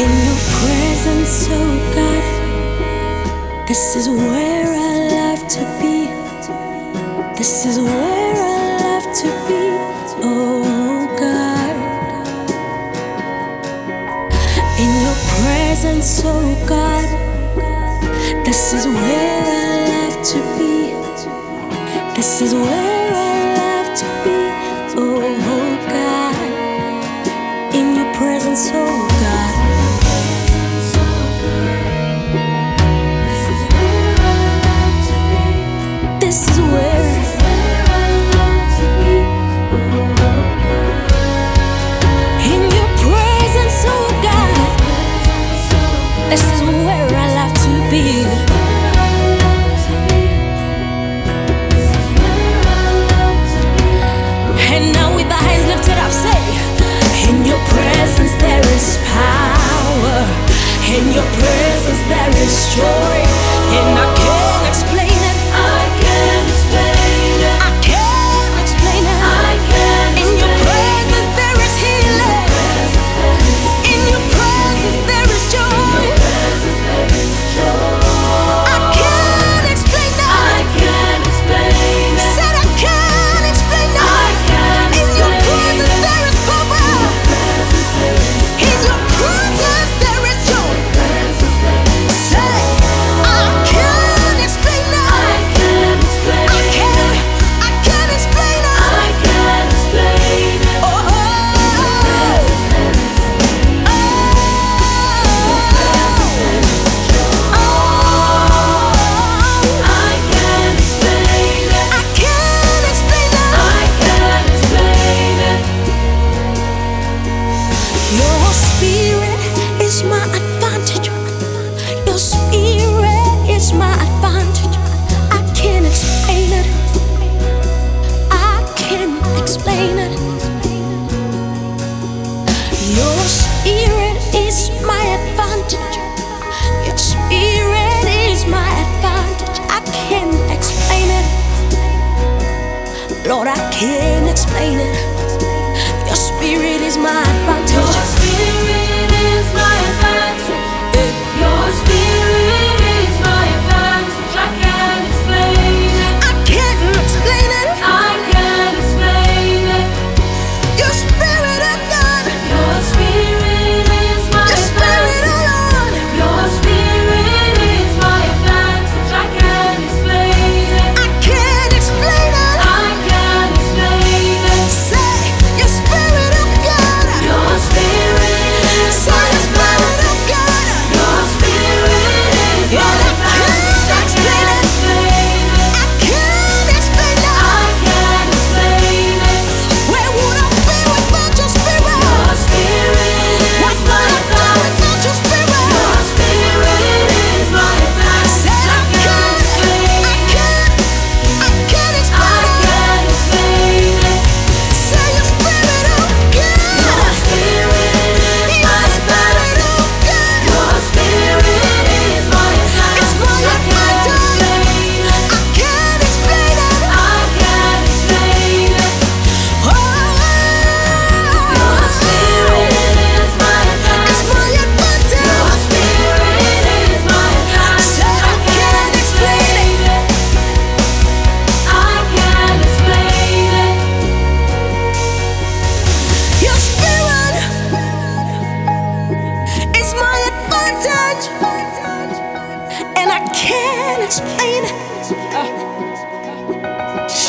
In your presence, oh God, this is where I love to be. This is where I love to be, oh God. In your presence, oh God, this is where I love to be. This is where.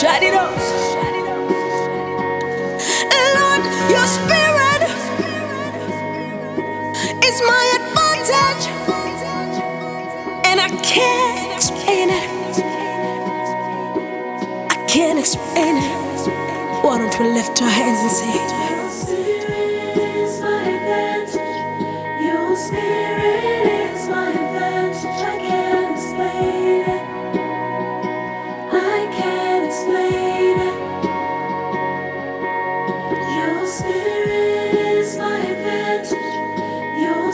Shut it up. Lord, your spirit is my advantage, and I can't explain it. I can't explain it. Why don't we lift our hands and say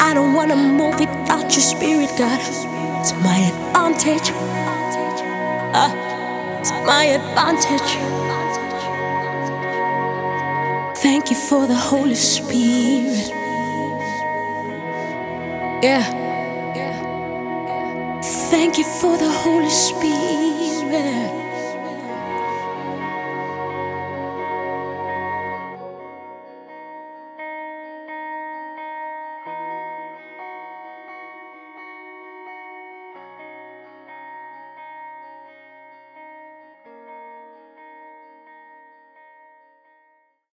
I don't wanna move without your spirit, God. It's my advantage. Uh, it's my advantage. Thank you for the Holy Spirit. Yeah. Thank you for the Holy Spirit.